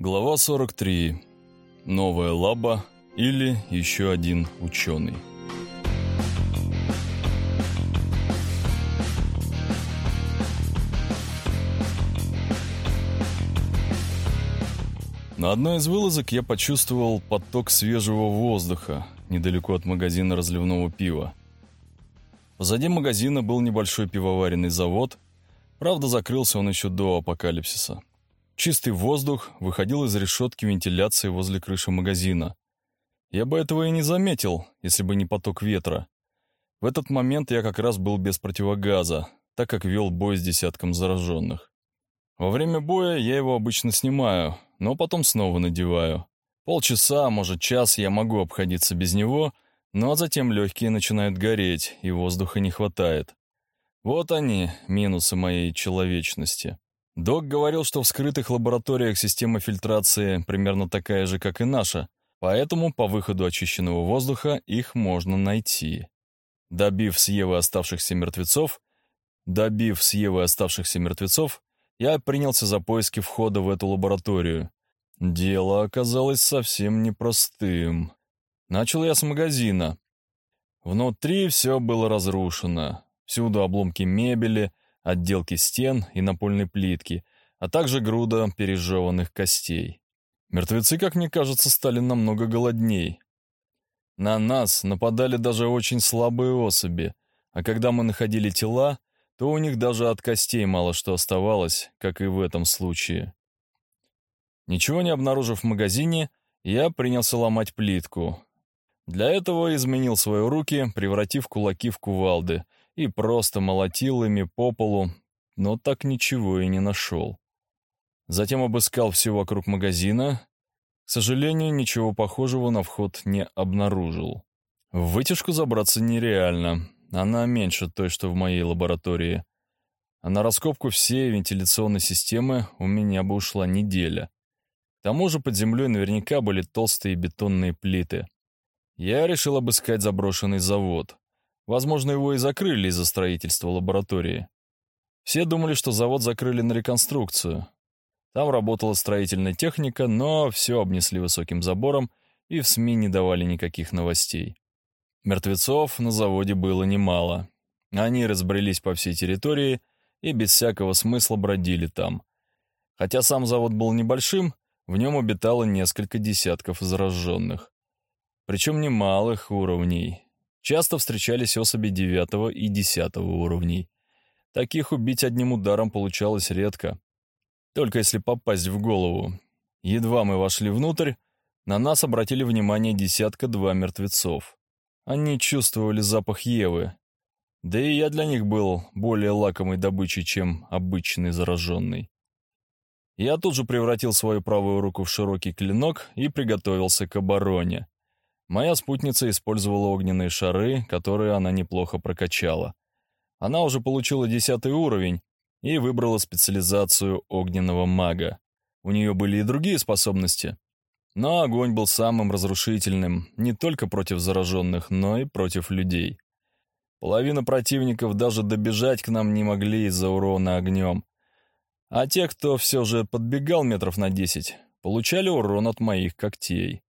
Глава 43. Новая лаба или еще один ученый. На одной из вылазок я почувствовал поток свежего воздуха недалеко от магазина разливного пива. Позади магазина был небольшой пивоваренный завод, правда закрылся он еще до апокалипсиса. Чистый воздух выходил из решетки вентиляции возле крыши магазина. Я бы этого и не заметил, если бы не поток ветра. В этот момент я как раз был без противогаза, так как вел бой с десятком зараженных. Во время боя я его обычно снимаю, но потом снова надеваю. Полчаса, может час я могу обходиться без него, но затем легкие начинают гореть, и воздуха не хватает. Вот они, минусы моей человечности. Док говорил, что в скрытых лабораториях система фильтрации примерно такая же, как и наша, поэтому по выходу очищенного воздуха их можно найти. Добив с Евы оставшихся мертвецов, добив с Евы оставшихся мертвецов, я принялся за поиски входа в эту лабораторию. Дело оказалось совсем непростым. Начал я с магазина. Внутри все было разрушено. Всюду обломки мебели, отделки стен и напольной плитки, а также груда пережеванных костей. Мертвецы, как мне кажется, стали намного голодней. На нас нападали даже очень слабые особи, а когда мы находили тела, то у них даже от костей мало что оставалось, как и в этом случае. Ничего не обнаружив в магазине, я принялся ломать плитку. Для этого изменил свои руки, превратив кулаки в кувалды — и просто молотил ими по полу, но так ничего и не нашел. Затем обыскал все вокруг магазина. К сожалению, ничего похожего на вход не обнаружил. В вытяжку забраться нереально. Она меньше той, что в моей лаборатории. А на раскопку всей вентиляционной системы у меня бы ушла неделя. К тому же под землей наверняка были толстые бетонные плиты. Я решил обыскать заброшенный завод. Возможно, его и закрыли из-за строительства лаборатории. Все думали, что завод закрыли на реконструкцию. Там работала строительная техника, но все обнесли высоким забором и в СМИ не давали никаких новостей. Мертвецов на заводе было немало. Они разбрелись по всей территории и без всякого смысла бродили там. Хотя сам завод был небольшим, в нем обитало несколько десятков зараженных. Причем немалых уровней, Часто встречались особи девятого и десятого уровней. Таких убить одним ударом получалось редко. Только если попасть в голову. Едва мы вошли внутрь, на нас обратили внимание десятка-два мертвецов. Они чувствовали запах Евы. Да и я для них был более лакомой добычей, чем обычный зараженный. Я тут же превратил свою правую руку в широкий клинок и приготовился к обороне. Моя спутница использовала огненные шары, которые она неплохо прокачала. Она уже получила десятый уровень и выбрала специализацию огненного мага. У нее были и другие способности. Но огонь был самым разрушительным не только против зараженных, но и против людей. Половина противников даже добежать к нам не могли из-за урона огнем. А те, кто все же подбегал метров на десять, получали урон от моих когтей.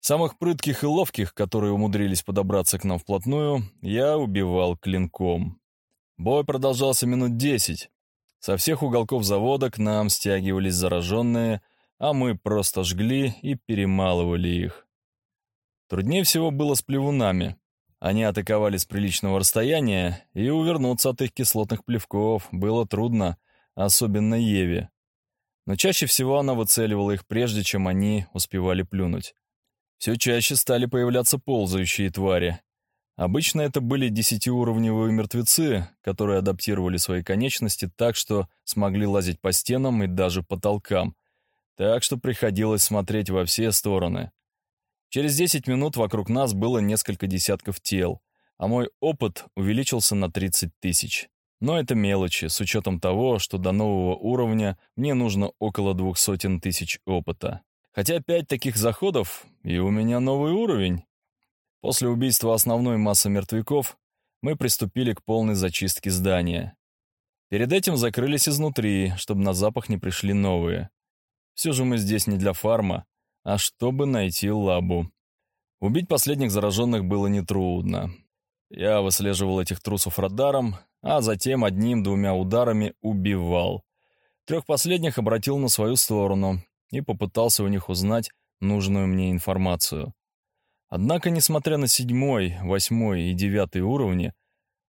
Самых прытких и ловких, которые умудрились подобраться к нам вплотную, я убивал клинком. Бой продолжался минут десять. Со всех уголков завода к нам стягивались зараженные, а мы просто жгли и перемалывали их. Труднее всего было с плевунами. Они атаковали с приличного расстояния, и увернуться от их кислотных плевков было трудно, особенно Еве. Но чаще всего она выцеливала их прежде, чем они успевали плюнуть. Все чаще стали появляться ползающие твари. Обычно это были десятиуровневые мертвецы, которые адаптировали свои конечности так, что смогли лазить по стенам и даже потолкам. Так что приходилось смотреть во все стороны. Через 10 минут вокруг нас было несколько десятков тел, а мой опыт увеличился на 30 тысяч. Но это мелочи, с учетом того, что до нового уровня мне нужно около двух сотен тысяч опыта. Хотя пять таких заходов, и у меня новый уровень. После убийства основной массы мертвяков мы приступили к полной зачистке здания. Перед этим закрылись изнутри, чтобы на запах не пришли новые. Все же мы здесь не для фарма, а чтобы найти лабу. Убить последних зараженных было нетрудно. Я выслеживал этих трусов радаром, а затем одним-двумя ударами убивал. Трех последних обратил на свою сторону и попытался у них узнать нужную мне информацию. Однако, несмотря на седьмой, восьмой и девятый уровни,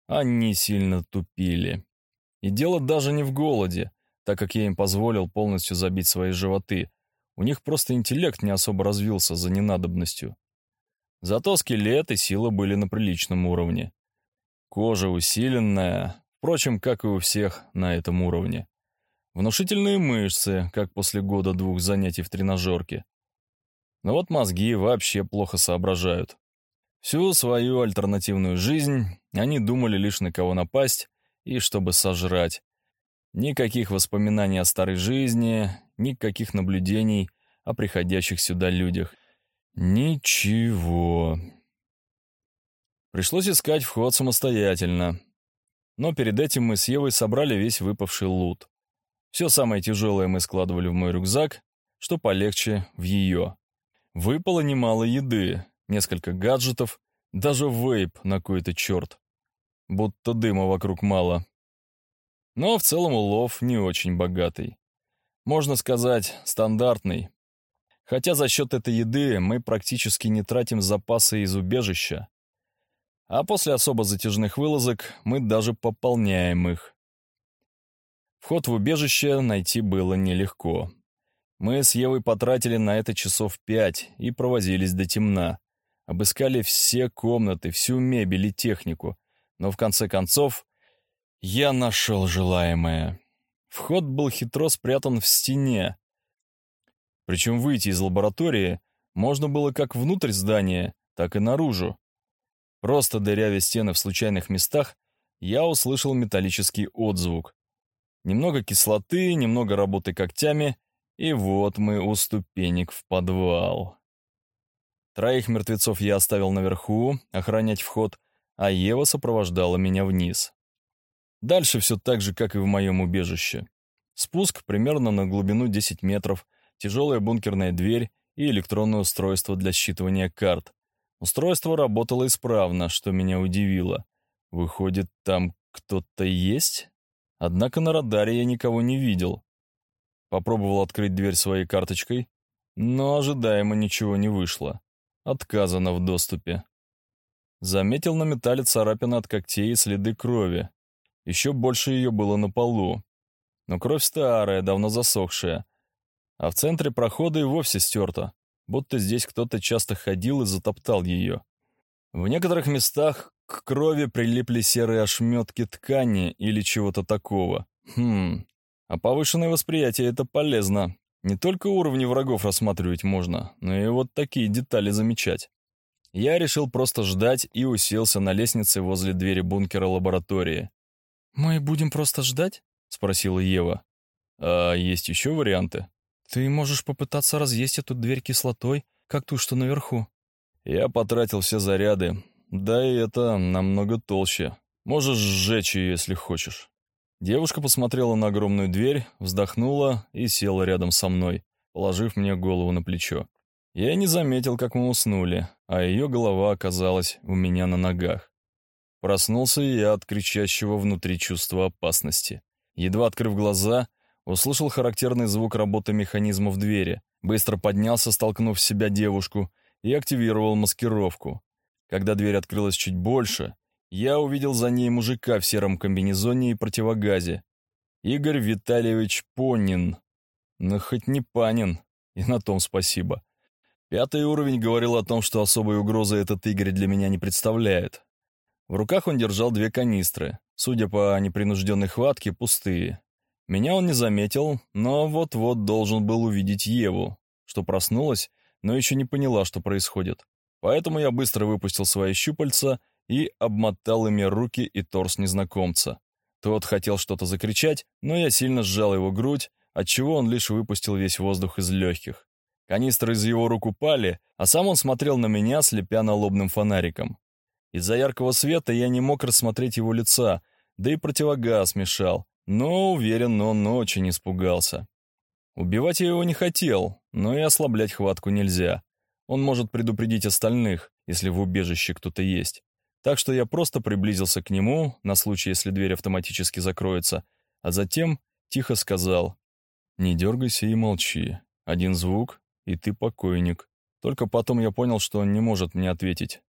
они сильно тупили. И дело даже не в голоде, так как я им позволил полностью забить свои животы. У них просто интеллект не особо развился за ненадобностью. Зато скелет и сила были на приличном уровне. Кожа усиленная, впрочем, как и у всех на этом уровне. Внушительные мышцы, как после года-двух занятий в тренажерке. Но вот мозги вообще плохо соображают. Всю свою альтернативную жизнь они думали лишь на кого напасть и чтобы сожрать. Никаких воспоминаний о старой жизни, никаких наблюдений о приходящих сюда людях. Ничего. Пришлось искать вход самостоятельно. Но перед этим мы с Евой собрали весь выпавший лут. Все самое тяжелое мы складывали в мой рюкзак, что полегче в ее. Выпало немало еды, несколько гаджетов, даже вейп на какой-то черт. Будто дыма вокруг мало. Но в целом улов не очень богатый. Можно сказать, стандартный, Хотя за счет этой еды мы практически не тратим запасы из убежища. А после особо затяжных вылазок мы даже пополняем их. Вход в убежище найти было нелегко. Мы с Евой потратили на это часов пять и провозились до темна. Обыскали все комнаты, всю мебель и технику. Но в конце концов я нашел желаемое. Вход был хитро спрятан в стене, причем выйти из лаборатории можно было как внутрь здания, так и наружу. Просто дырявя стены в случайных местах, я услышал металлический отзвук. Немного кислоты, немного работы когтями, и вот мы у ступенек в подвал. Троих мертвецов я оставил наверху, охранять вход, а Ева сопровождала меня вниз. Дальше все так же, как и в моем убежище. Спуск примерно на глубину 10 метров, тяжелая бункерная дверь и электронное устройство для считывания карт. Устройство работало исправно, что меня удивило. Выходит, там кто-то есть? Однако на радаре я никого не видел. Попробовал открыть дверь своей карточкой, но ожидаемо ничего не вышло. Отказано в доступе. Заметил на металле царапины от когтей и следы крови. Еще больше ее было на полу. Но кровь старая, давно засохшая, а в центре прохода и вовсе стерто, будто здесь кто-то часто ходил и затоптал ее. В некоторых местах к крови прилипли серые ошметки ткани или чего-то такого. Хм, а повышенное восприятие — это полезно. Не только уровни врагов рассматривать можно, но и вот такие детали замечать. Я решил просто ждать и уселся на лестнице возле двери бункера лаборатории. «Мы будем просто ждать?» — спросила Ева. «А есть еще варианты?» Ты можешь попытаться разъесть эту дверь кислотой, как ту, что наверху. Я потратил все заряды. Да и это намного толще. Можешь сжечь ее, если хочешь. Девушка посмотрела на огромную дверь, вздохнула и села рядом со мной, положив мне голову на плечо. Я не заметил, как мы уснули, а ее голова оказалась у меня на ногах. Проснулся я от кричащего внутри чувства опасности. Едва открыв глаза, Услышал характерный звук работы механизма в двери, быстро поднялся, столкнув в себя девушку, и активировал маскировку. Когда дверь открылась чуть больше, я увидел за ней мужика в сером комбинезоне и противогазе. Игорь Витальевич Понин. Ну, хоть не Панин, и на том спасибо. Пятый уровень говорил о том, что особой угрозы этот Игорь для меня не представляет. В руках он держал две канистры, судя по непринужденной хватке, пустые. Меня он не заметил, но вот-вот должен был увидеть Еву, что проснулась, но еще не поняла, что происходит. Поэтому я быстро выпустил свои щупальца и обмотал ими руки и торс незнакомца. Тот хотел что-то закричать, но я сильно сжал его грудь, отчего он лишь выпустил весь воздух из легких. Канистры из его рук упали, а сам он смотрел на меня, слепя налобным фонариком. Из-за яркого света я не мог рассмотреть его лица, да и противогаз мешал, но, уверен, он очень испугался. Убивать я его не хотел, но и ослаблять хватку нельзя. Он может предупредить остальных, если в убежище кто-то есть. Так что я просто приблизился к нему, на случай, если дверь автоматически закроется, а затем тихо сказал «Не дергайся и молчи. Один звук, и ты покойник». Только потом я понял, что он не может мне ответить.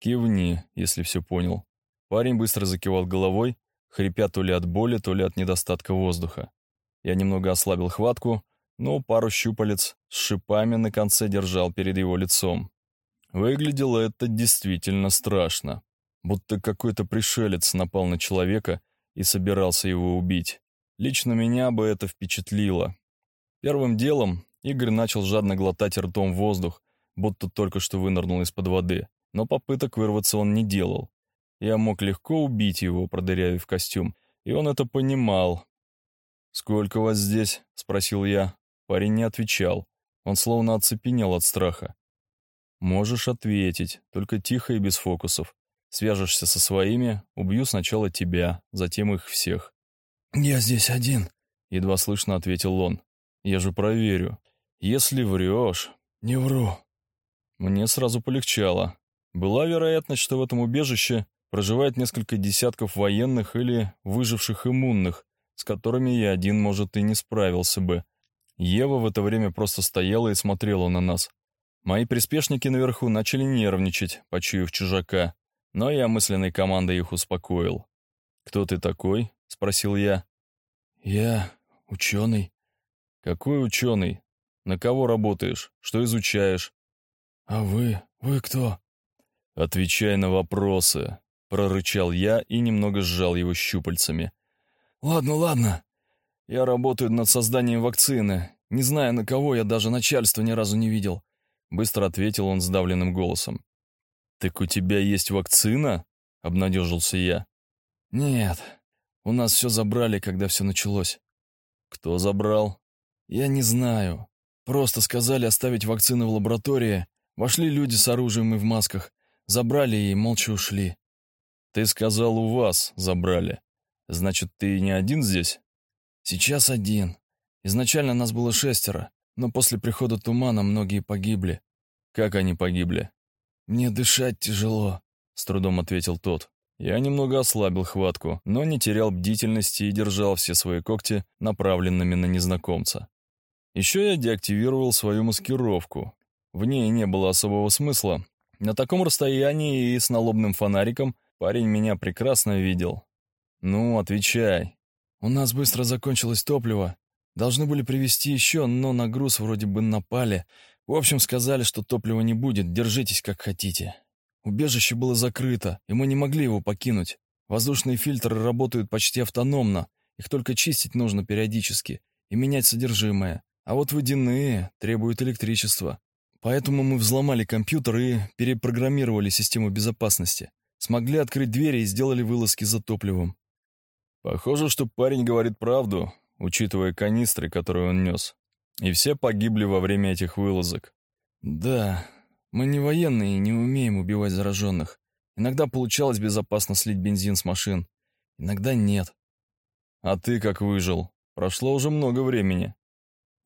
«Кивни, если все понял». Парень быстро закивал головой, хрипя то ли от боли, то ли от недостатка воздуха. Я немного ослабил хватку, но пару щупалец с шипами на конце держал перед его лицом. Выглядело это действительно страшно будто какой-то пришелец напал на человека и собирался его убить. Лично меня бы это впечатлило. Первым делом Игорь начал жадно глотать ртом воздух, будто только что вынырнул из-под воды, но попыток вырваться он не делал. Я мог легко убить его, продырявив костюм, и он это понимал. «Сколько вас здесь?» — спросил я. Парень не отвечал. Он словно оцепенел от страха. «Можешь ответить, только тихо и без фокусов. Свяжешься со своими, убью сначала тебя, затем их всех». «Я здесь один», — едва слышно ответил он. «Я же проверю. Если врешь...» «Не вру». Мне сразу полегчало. Была вероятность, что в этом убежище проживает несколько десятков военных или выживших иммунных, с которыми я один, может, и не справился бы. Ева в это время просто стояла и смотрела на нас. Мои приспешники наверху начали нервничать, почуяв чужака но я мысленной командой их успокоил. «Кто ты такой?» — спросил я. «Я ученый». «Какой ученый? На кого работаешь? Что изучаешь?» «А вы? Вы кто?» «Отвечай на вопросы», — прорычал я и немного сжал его щупальцами. «Ладно, ладно. Я работаю над созданием вакцины. Не знаю, на кого я даже начальство ни разу не видел», — быстро ответил он сдавленным голосом. «Так у тебя есть вакцина?» — обнадежился я. «Нет, у нас все забрали, когда все началось». «Кто забрал?» «Я не знаю. Просто сказали оставить вакцины в лаборатории. Вошли люди с оружием и в масках. Забрали и молча ушли». «Ты сказал, у вас забрали. Значит, ты не один здесь?» «Сейчас один. Изначально нас было шестеро, но после прихода тумана многие погибли». «Как они погибли?» «Мне дышать тяжело», — с трудом ответил тот. Я немного ослабил хватку, но не терял бдительности и держал все свои когти направленными на незнакомца. Еще я деактивировал свою маскировку. В ней не было особого смысла. На таком расстоянии и с налобным фонариком парень меня прекрасно видел. «Ну, отвечай». «У нас быстро закончилось топливо. Должны были привезти еще, но на груз вроде бы напали. В общем, сказали, что топлива не будет, держитесь как хотите. Убежище было закрыто, и мы не могли его покинуть. Воздушные фильтры работают почти автономно, их только чистить нужно периодически и менять содержимое. А вот водяные требуют электричества. Поэтому мы взломали компьютер и перепрограммировали систему безопасности. Смогли открыть двери и сделали вылазки за топливом. Похоже, что парень говорит правду, учитывая канистры, которые он нес. И все погибли во время этих вылазок. Да, мы не военные и не умеем убивать зараженных. Иногда получалось безопасно слить бензин с машин, иногда нет. А ты как выжил? Прошло уже много времени.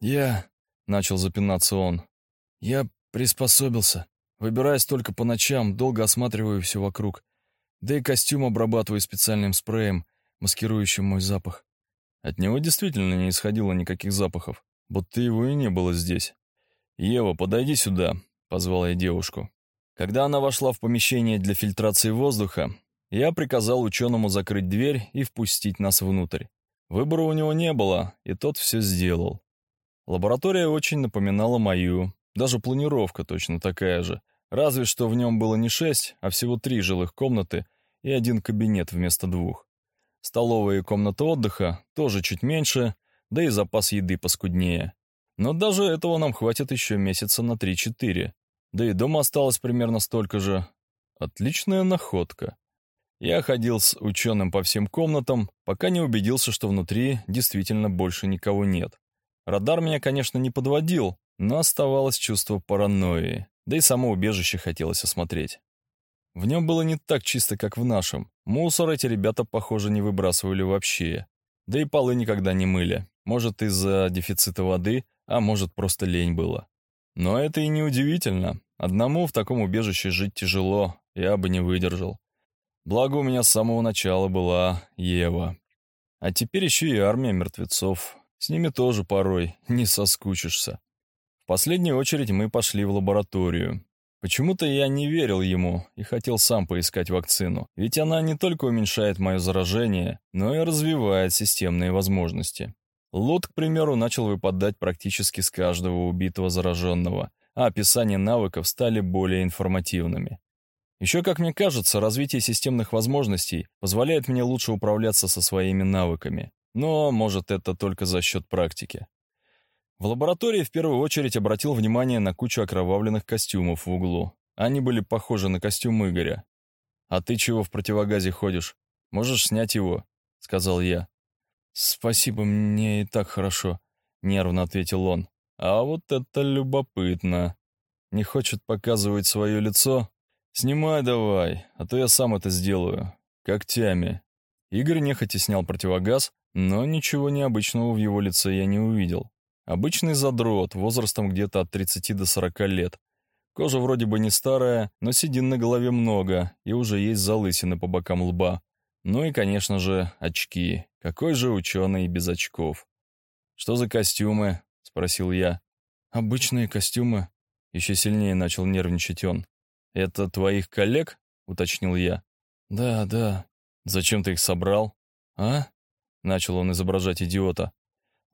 Я... Начал запинаться он. Я приспособился. Выбираюсь только по ночам, долго осматриваю все вокруг. Да и костюм обрабатываю специальным спреем, маскирующим мой запах. От него действительно не исходило никаких запахов будто его и не было здесь. «Ева, подойди сюда», — позвал я девушку. Когда она вошла в помещение для фильтрации воздуха, я приказал ученому закрыть дверь и впустить нас внутрь. Выбора у него не было, и тот все сделал. Лаборатория очень напоминала мою, даже планировка точно такая же, разве что в нем было не шесть, а всего три жилых комнаты и один кабинет вместо двух. Столовая и комната отдыха тоже чуть меньше, да и запас еды поскуднее. Но даже этого нам хватит еще месяца на 3-4. Да и дома осталось примерно столько же. Отличная находка. Я ходил с ученым по всем комнатам, пока не убедился, что внутри действительно больше никого нет. Радар меня, конечно, не подводил, но оставалось чувство паранойи, да и само убежище хотелось осмотреть. В нем было не так чисто, как в нашем. Мусор эти ребята, похоже, не выбрасывали вообще. Да и полы никогда не мыли. Может, из-за дефицита воды, а может, просто лень было. Но это и не удивительно. Одному в таком убежище жить тяжело, я бы не выдержал. Благо у меня с самого начала была Ева. А теперь еще и армия мертвецов. С ними тоже порой не соскучишься. В последнюю очередь мы пошли в лабораторию. Почему-то я не верил ему и хотел сам поискать вакцину, ведь она не только уменьшает мое заражение, но и развивает системные возможности. Лот, к примеру, начал выпадать практически с каждого убитого зараженного, а описания навыков стали более информативными. Еще, как мне кажется, развитие системных возможностей позволяет мне лучше управляться со своими навыками. Но, может, это только за счет практики. В лаборатории в первую очередь обратил внимание на кучу окровавленных костюмов в углу. Они были похожи на костюм Игоря. «А ты чего в противогазе ходишь? Можешь снять его?» — сказал я. «Спасибо, мне и так хорошо», — нервно ответил он. «А вот это любопытно. Не хочет показывать свое лицо? Снимай давай, а то я сам это сделаю. Когтями». Игорь нехотя снял противогаз, но ничего необычного в его лице я не увидел. Обычный задрот, возрастом где-то от 30 до 40 лет. Кожа вроде бы не старая, но седин на голове много, и уже есть залысины по бокам лба. Ну и, конечно же, очки. Какой же ученый без очков? «Что за костюмы?» — спросил я. «Обычные костюмы». Еще сильнее начал нервничать он. «Это твоих коллег?» — уточнил я. «Да, да». «Зачем ты их собрал?» «А?» — начал он изображать идиота.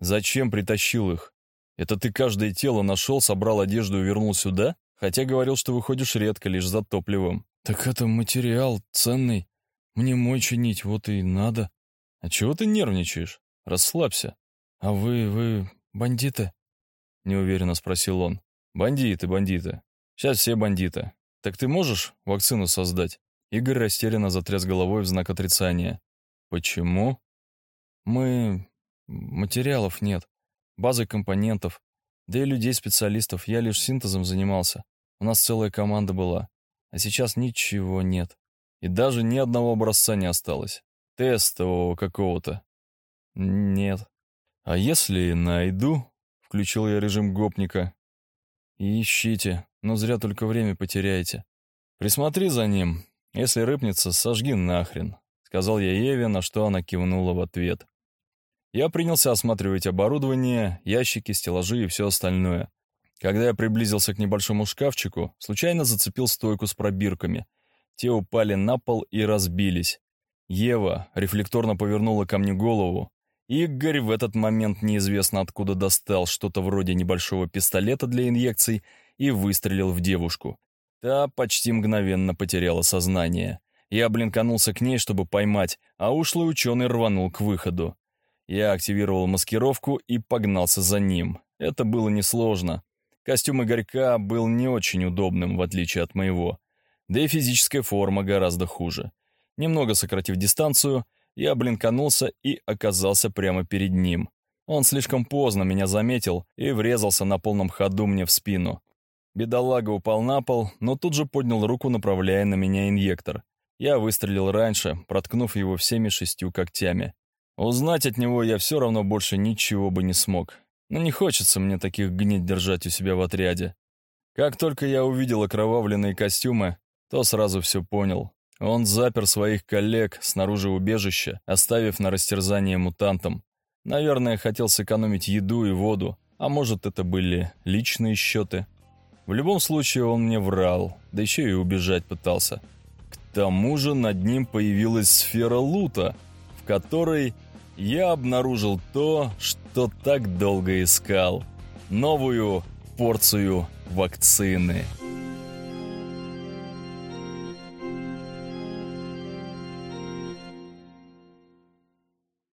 «Зачем притащил их? Это ты каждое тело нашел, собрал одежду и вернул сюда? Хотя говорил, что выходишь редко, лишь за топливом». «Так это материал ценный. Мне мой чинить, вот и надо. А чего ты нервничаешь? Расслабься. А вы, вы бандиты? Неуверенно спросил он. Бандиты, бандиты. Сейчас все бандиты. Так ты можешь вакцину создать? Игорь растерянно затряс головой в знак отрицания. Почему? Мы... Материалов нет. Базы компонентов. Да и людей-специалистов. Я лишь синтезом занимался. У нас целая команда была. А сейчас ничего нет. И даже ни одного образца не осталось. Тестового какого-то. Нет. А если найду? Включил я режим гопника. ищите, но зря только время потеряете. Присмотри за ним. Если рыпнется, сожги нахрен. Сказал я Еве, на что она кивнула в ответ. Я принялся осматривать оборудование, ящики, стеллажи и все остальное. Когда я приблизился к небольшому шкафчику, случайно зацепил стойку с пробирками. Те упали на пол и разбились. Ева рефлекторно повернула ко мне голову. Игорь в этот момент неизвестно откуда достал что-то вроде небольшого пистолета для инъекций и выстрелил в девушку. Та почти мгновенно потеряла сознание. Я блинканулся к ней, чтобы поймать, а ушлый ученый рванул к выходу. Я активировал маскировку и погнался за ним. Это было несложно. Костюм Игорька был не очень удобным, в отличие от моего да и физическая форма гораздо хуже. Немного сократив дистанцию, я блинканулся и оказался прямо перед ним. Он слишком поздно меня заметил и врезался на полном ходу мне в спину. Бедолага упал на пол, но тут же поднял руку, направляя на меня инъектор. Я выстрелил раньше, проткнув его всеми шестью когтями. Узнать от него я все равно больше ничего бы не смог. Но не хочется мне таких гнид держать у себя в отряде. Как только я увидел окровавленные костюмы, то сразу все понял. Он запер своих коллег снаружи убежища, оставив на растерзание мутантам. Наверное, хотел сэкономить еду и воду, а может, это были личные счеты. В любом случае, он мне врал, да еще и убежать пытался. К тому же над ним появилась сфера лута, в которой я обнаружил то, что так долго искал. Новую порцию вакцины.